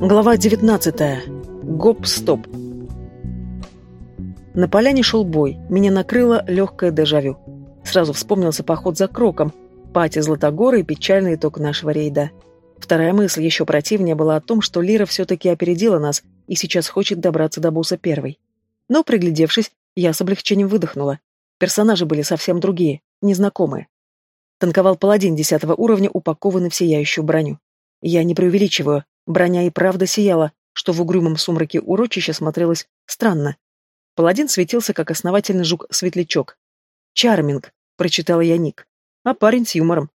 Глава 19. Гоп-стоп. На поляне шел бой. Меня накрыло легкое дежавю. Сразу вспомнился поход за Кроком, пати Златогора и печальный итог нашего рейда. Вторая мысль еще противнее была о том, что Лира все-таки опередила нас и сейчас хочет добраться до босса первой. Но, приглядевшись, я с облегчением выдохнула. Персонажи были совсем другие, незнакомые. Танковал паладин десятого уровня, упакованный в сияющую броню. Я не преувеличиваю, Броня и правда сияла, что в угрюмом сумраке урочища смотрелось странно. Паладин светился, как основательный жук-светлячок. «Чарминг», — прочитала я ник, а парень с юмором.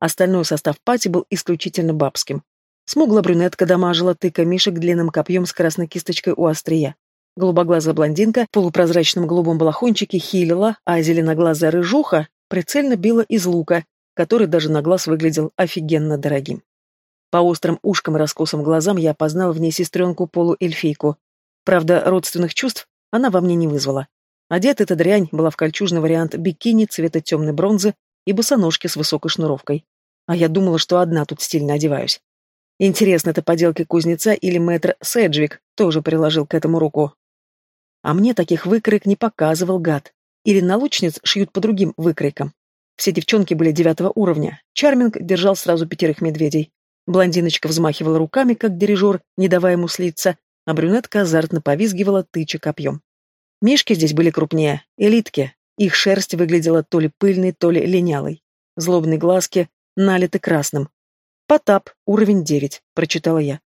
Остальной состав пати был исключительно бабским. Смугла брюнетка дамажила тыка мишек длинным копьем с красной кисточкой у острия. Голубоглазая блондинка в полупрозрачном голубом балахончике хилила, а зеленоглазая рыжуха прицельно била из лука, который даже на глаз выглядел офигенно дорогим. По острым ушкам и раскосым глазам я опознал в ней сестренку-полуэльфийку. Правда, родственных чувств она во мне не вызвала. Одета эта дрянь была в кольчужный вариант бикини цвета темной бронзы и босоножки с высокой шнуровкой. А я думала, что одна тут стильно одеваюсь. Интересно, это поделки кузнеца или мэтр Седжвик тоже приложил к этому руку. А мне таких выкройк не показывал гад. Или налучниц шьют по другим выкройкам. Все девчонки были девятого уровня. Чарминг держал сразу пятерых медведей. Блондиночка взмахивала руками, как дирижер, не давая ему слиться, а брюнетка азартно повизгивала, тыча копьем. Мишки здесь были крупнее, элитки. Их шерсть выглядела то ли пыльной, то ли линялой. Злобные глазки налиты красным. «Потап, уровень девять», — прочитала я.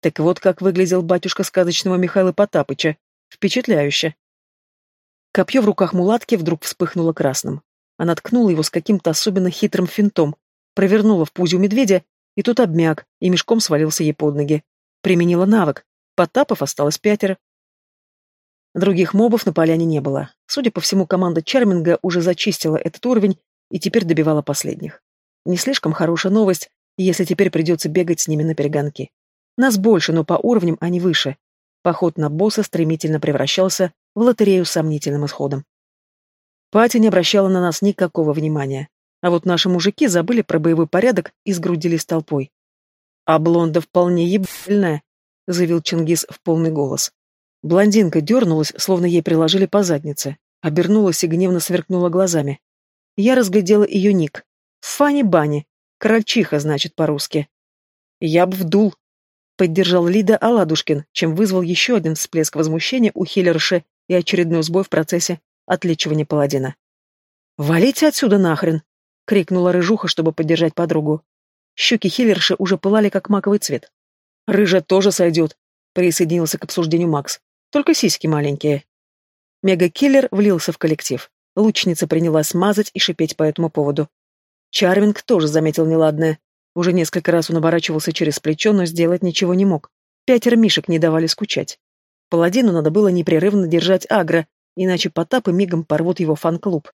Так вот как выглядел батюшка сказочного Михаила Потапыча. Впечатляюще. Копье в руках мулатки вдруг вспыхнуло красным. Она ткнула его с каким-то особенно хитрым финтом, провернула в пузе у медведя и тут обмяк, и мешком свалился ей под ноги. Применила навык. Потапов осталось пятеро. Других мобов на поляне не было. Судя по всему, команда Чарминга уже зачистила этот уровень и теперь добивала последних. Не слишком хорошая новость, если теперь придется бегать с ними на перегонки. Нас больше, но по уровням они выше. Поход на босса стремительно превращался в лотерею с сомнительным исходом. Пати не обращала на нас никакого внимания. А вот наши мужики забыли про боевой порядок и сгрудились толпой. «А блонда вполне ебальная», — заявил Чингис в полный голос. Блондинка дернулась, словно ей приложили по заднице, обернулась и гневно сверкнула глазами. Я разглядела ее ник. Фани Бани. Крольчиха, значит, по-русски. «Я б вдул», — поддержал Лида Аладушкин, чем вызвал еще один всплеск возмущения у хиллерши и очередной сбой в процессе отличивания паладина. «Валите отсюда нахрен!» — крикнула рыжуха, чтобы поддержать подругу. Щеки хиллерши уже пылали, как маковый цвет. «Рыжа тоже сойдет», — присоединился к обсуждению Макс. «Только сиськи маленькие». Мега-киллер влился в коллектив. Лучница принялась смазать и шипеть по этому поводу. Чарвинг тоже заметил неладное. Уже несколько раз он оборачивался через плечо, но сделать ничего не мог. Пятеро мишек не давали скучать. Паладину надо было непрерывно держать агро, иначе Потап и мигом порвут его фан-клуб.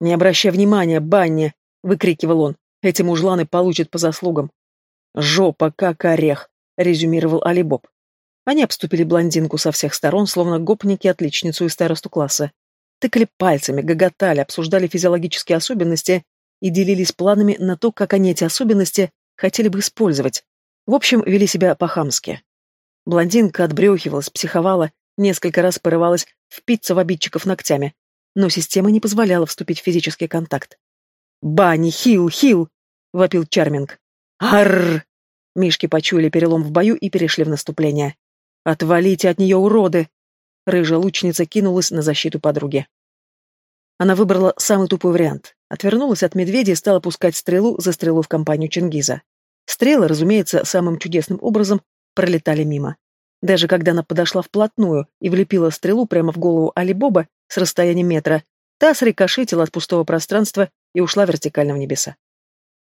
«Не обращай внимания, баня!» — выкрикивал он. «Эти мужланы получат по заслугам». «Жопа, как орех!» — резюмировал Алибоб. Они обступили блондинку со всех сторон, словно гопники отличницу из старосту класса. Тыкали пальцами, гоготали, обсуждали физиологические особенности и делились планами на то, как они эти особенности хотели бы использовать. В общем, вели себя по-хамски. Блондинка отбрехивалась, психовала, несколько раз порывалась впиться в обидчиков ногтями, но система не позволяла вступить в физический контакт. «Бани, хил, хил!» — вопил Чарминг. «Арррр!» Мишки почуяли перелом в бою и перешли в наступление. «Отвалите от нее, уроды!» Рыжая лучница кинулась на защиту подруги. Она выбрала самый тупой вариант. Отвернулась от медведя и стала пускать стрелу за стрелу в компанию Чингиза. Стрелы, разумеется, самым чудесным образом пролетали мимо. Даже когда она подошла вплотную и влепила стрелу прямо в голову Алибоба, с расстояния метра, та срикошетила от пустого пространства и ушла вертикально в небеса.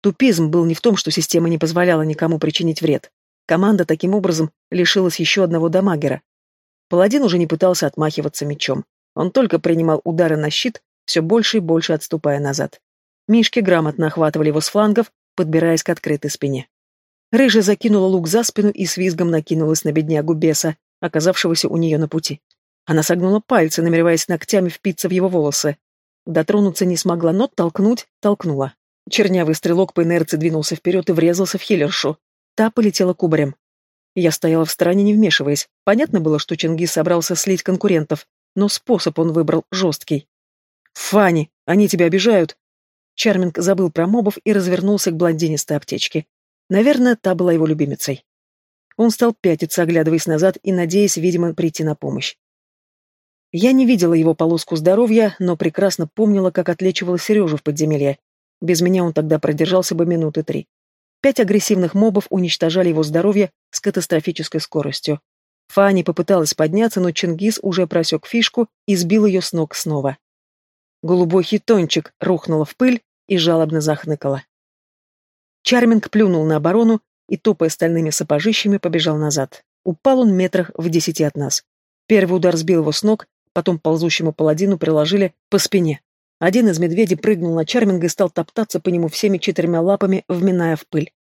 Тупизм был не в том, что система не позволяла никому причинить вред. Команда таким образом лишилась еще одного дамагера. Паладин уже не пытался отмахиваться мечом. Он только принимал удары на щит, все больше и больше отступая назад. Мишки грамотно охватывали его с флангов, подбираясь к открытой спине. Рыжая закинула лук за спину и с визгом накинулась на беднягу беса, оказавшегося у нее на пути. Она согнула пальцы, намереваясь ногтями впиться в его волосы. Дотронуться не смогла, но толкнуть толкнула. Чернявый стрелок по инерции двинулся вперед и врезался в хиллершу. Та полетела кубарем. Я стояла в стороне, не вмешиваясь. Понятно было, что Чингис собрался слить конкурентов, но способ он выбрал жесткий. «Фанни, они тебя обижают!» Чарминг забыл про мобов и развернулся к блондинистой аптечке. Наверное, та была его любимицей. Он стал пятиться, оглядываясь назад и надеясь, видимо, прийти на помощь. Я не видела его полоску здоровья, но прекрасно помнила, как отлечивала Сережу в подземелье. Без меня он тогда продержался бы минуты три. Пять агрессивных мобов уничтожали его здоровье с катастрофической скоростью. Фанни попыталась подняться, но Чингис уже просек фишку и сбил ее с ног снова. Голубой хитончик рухнула в пыль и жалобно захныкала. Чарминг плюнул на оборону и, топая стальными сапожищами, побежал назад. Упал он метрах в десяти от нас. Первый удар сбил его с ног, потом ползущему паладину приложили по спине. Один из медведей прыгнул на Чарминга и стал топтаться по нему всеми четырьмя лапами, вминая в пыль.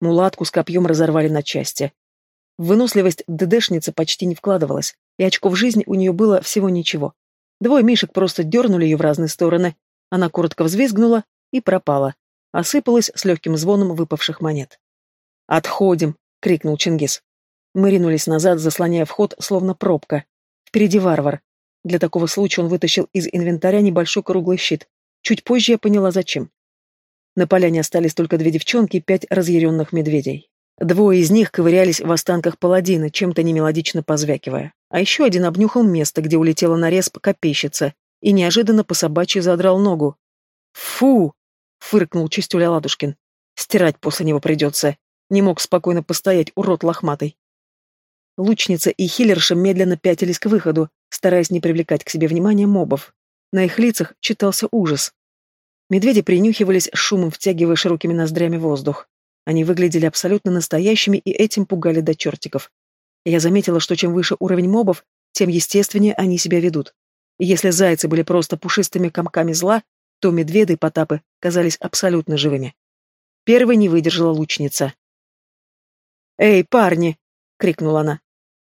Мулатку с копьем разорвали на части. выносливость ДДшницы почти не вкладывалась, и очков жизни у нее было всего ничего. Двое мишек просто дернули ее в разные стороны. Она коротко взвизгнула и пропала. Осыпалась с легким звоном выпавших монет. «Отходим!» — крикнул Чингис. Мы ринулись назад, заслоняя вход, словно пробка. Впереди варвар. Для такого случая он вытащил из инвентаря небольшой круглый щит. Чуть позже я поняла, зачем. На поляне остались только две девчонки и пять разъяренных медведей. Двое из них ковырялись в останках паладина, чем-то немелодично позвякивая. А еще один обнюхал место, где улетела на респ копейщица, и неожиданно по собачьи задрал ногу. «Фу!» — фыркнул Чистюля Ладушкин. «Стирать после него придется. Не мог спокойно постоять, урод лохматый». Лучница и хиллерша медленно пятились к выходу, стараясь не привлекать к себе внимания мобов. На их лицах читался ужас. Медведи принюхивались, шумом втягивая широкими ноздрями воздух. Они выглядели абсолютно настоящими и этим пугали до чертиков. Я заметила, что чем выше уровень мобов, тем естественнее они себя ведут. И если зайцы были просто пушистыми комками зла, то медведы и потапы казались абсолютно живыми. Первой не выдержала лучница. «Эй, парни!» — крикнула она.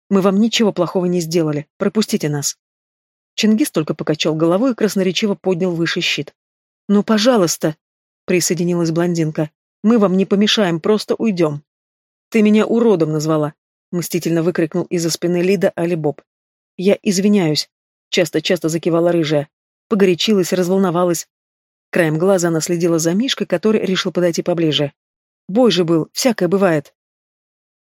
Мы вам ничего плохого не сделали. Пропустите нас. Чингис только покачал головой и красноречиво поднял выше щит. «Ну, пожалуйста!» — присоединилась блондинка. «Мы вам не помешаем, просто уйдем». «Ты меня уродом назвала!» — мстительно выкрикнул из-за спины Лида Алибоб. «Я извиняюсь!» — часто-часто закивала рыжая. Погорячилась, разволновалась. Краем глаза она следила за Мишкой, который решил подойти поближе. «Бой же был, всякое бывает!»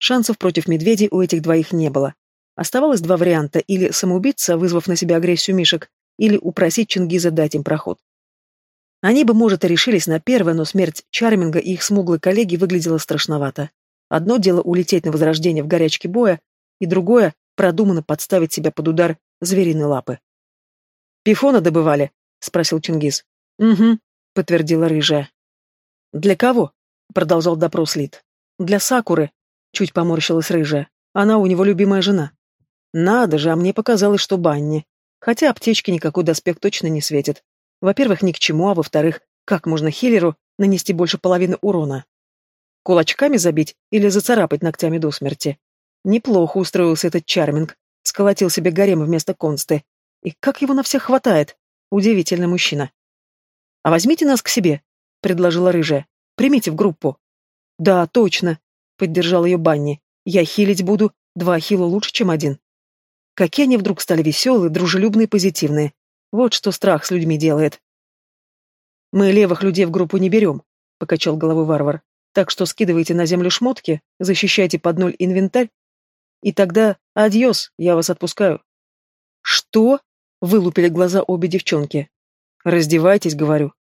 Шансов против медведей у этих двоих не было. Оставалось два варианта, или самоубиться, вызвав на себя агрессию Мишек, или упросить Чингиза дать им проход. Они бы, может, и решились на первое, но смерть Чарминга и их смуглой коллеги выглядела страшновато. Одно дело улететь на возрождение в горячке боя, и другое — продуманно подставить себя под удар звериной лапы. «Пифона добывали?» — спросил Чингиз. «Угу», — подтвердила рыжая. «Для кого?» — продолжал допрос Лид. «Для Сакуры», — чуть поморщилась рыжая. «Она у него любимая жена». Надо же, а мне показалось, что банни. Хотя аптечки никакой доспех точно не светит. Во-первых, ни к чему, а во-вторых, как можно хиллеру нанести больше половины урона? Кулачками забить или зацарапать ногтями до смерти? Неплохо устроился этот чарминг. Сколотил себе гарем вместо консты. И как его на всех хватает? Удивительный мужчина. «А возьмите нас к себе», — предложила рыжая. «Примите в группу». «Да, точно», — поддержал ее Банни. «Я хилить буду. Два хила лучше, чем один». Какие они вдруг стали веселые, дружелюбные, позитивные. Вот что страх с людьми делает. «Мы левых людей в группу не берем», — покачал головой варвар. «Так что скидывайте на землю шмотки, защищайте под ноль инвентарь, и тогда адьос, я вас отпускаю». «Что?» — вылупили глаза обе девчонки. «Раздевайтесь», — говорю.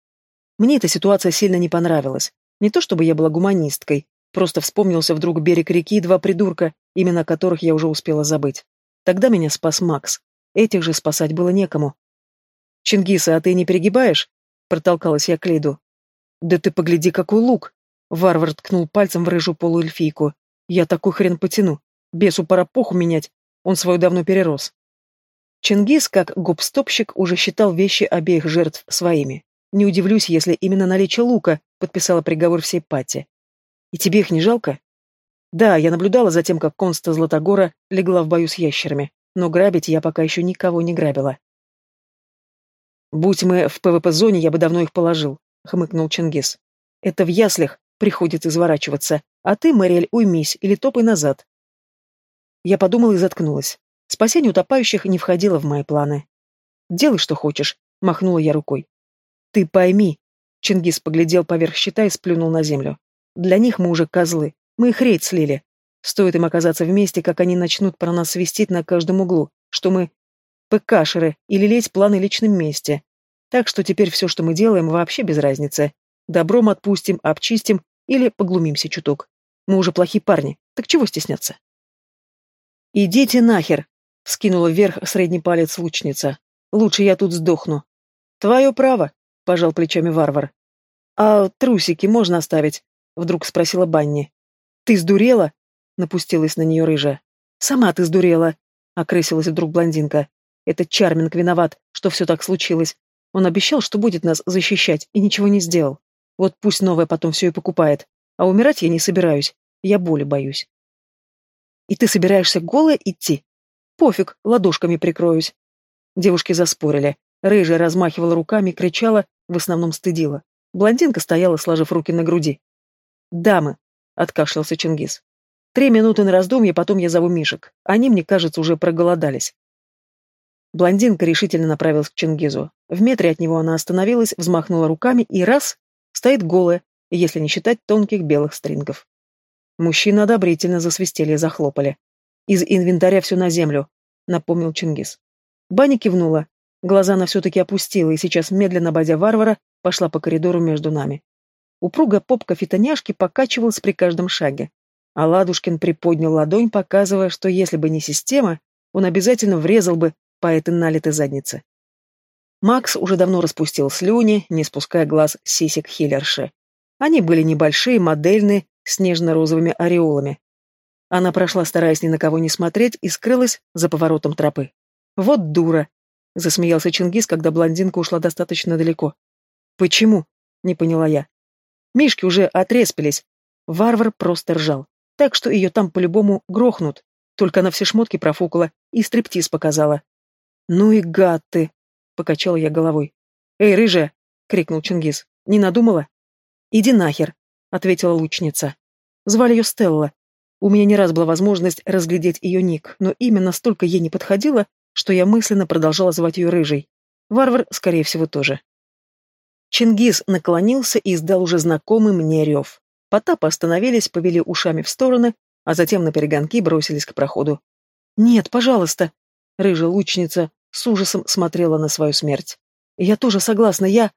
Мне эта ситуация сильно не понравилась. Не то чтобы я была гуманисткой, просто вспомнился вдруг берег реки и два придурка, имена которых я уже успела забыть. Тогда меня спас Макс. Этих же спасать было некому. «Чингиса, а ты не перегибаешь?» — протолкалась я к Лиду. «Да ты погляди, какой лук!» Варвар ткнул пальцем в рыжую полуэльфийку. «Я такой хрен потяну. Бесу пора поху менять. Он свою давно перерос». Чингис, как губстопщик, уже считал вещи обеих жертв своими. Не удивлюсь, если именно наличие лука подписала приговор всей пати. «И тебе их не жалко?» Да, я наблюдала за тем, как Конста Златогора легла в бою с ящерами, но грабить я пока еще никого не грабила. «Будь мы в ПВП-зоне, я бы давно их положил», — хмыкнул Чингис. «Это в яслях приходится изворачиваться, а ты, Мэриэль, уймись или топай назад». Я подумала и заткнулась. Спасение утопающих не входило в мои планы. «Делай, что хочешь», — махнула я рукой. «Ты пойми», — Чингис поглядел поверх щита и сплюнул на землю. «Для них мы уже козлы. Мы их рейд слили. Стоит им оказаться вместе, как они начнут про нас свистеть на каждом углу, что мы ПКшеры или лезть планы личном месте. Так что теперь все, что мы делаем, вообще без разницы. Добром отпустим, обчистим или поглумимся чуток. Мы уже плохие парни, так чего стесняться? «Идите нахер!» — вскинула вверх средний палец лучница. «Лучше я тут сдохну». «Твое право», — пожал плечами варвар. «А трусики можно оставить?» — вдруг спросила Банни. «Ты сдурела?» — напустилась на нее рыжая. «Сама ты сдурела!» — окрысилась вдруг блондинка. «Это Чарминг виноват, что все так случилось. Он обещал, что будет нас защищать, и ничего не сделал. Вот пусть новое потом все и покупает. А умирать я не собираюсь. Я боли боюсь». И ты собираешься голая идти? Пофиг, ладошками прикроюсь. Девушки заспорили. Рыжая размахивала руками кричала, в основном стыдила. Блондинка стояла, сложив руки на груди. «Дамы», — откашлялся Чингис. «Три минуты на раздумье, потом я зову Мишек. Они, мне кажется, уже проголодались». Блондинка решительно направилась к Чингизу. В метре от него она остановилась, взмахнула руками и раз — стоит голая, если не считать тонких белых стрингов. Мужчины одобрительно засвистели и захлопали. «Из инвентаря все на землю», — напомнил Чингис. Баня кивнула. Глаза она все-таки опустила, и сейчас, медленно обойдя варвара, пошла по коридору между нами. Упругая попка фитоняшки покачивалась при каждом шаге. А Ладушкин приподнял ладонь, показывая, что если бы не система, он обязательно врезал бы по этой налитой заднице. Макс уже давно распустил слюни, не спуская глаз сисек хиллерши. Они были небольшие, модельные, с нежно-розовыми ореолами. Она прошла, стараясь ни на кого не смотреть, и скрылась за поворотом тропы. «Вот дура!» — засмеялся Чингис, когда блондинка ушла достаточно далеко. «Почему?» — не поняла я. Мишки уже отреспились. Варвар просто ржал. Так что ее там по-любому грохнут. Только она все шмотки профукала и стриптиз показала. «Ну и гад ты!» — покачала я головой. «Эй, рыжая!» — крикнул Чингис. «Не надумала?» «Иди нахер!» — ответила лучница. Звали ее Стелла. У меня не раз была возможность разглядеть ее ник, но имя настолько ей не подходило, что я мысленно продолжала звать ее Рыжей. Варвар, скорее всего, тоже. Чингис наклонился и издал уже знакомый мне рев. Потапы остановились, повели ушами в стороны, а затем на перегонки бросились к проходу. «Нет, пожалуйста!» Рыжая лучница с ужасом смотрела на свою смерть. «Я тоже согласна, я...»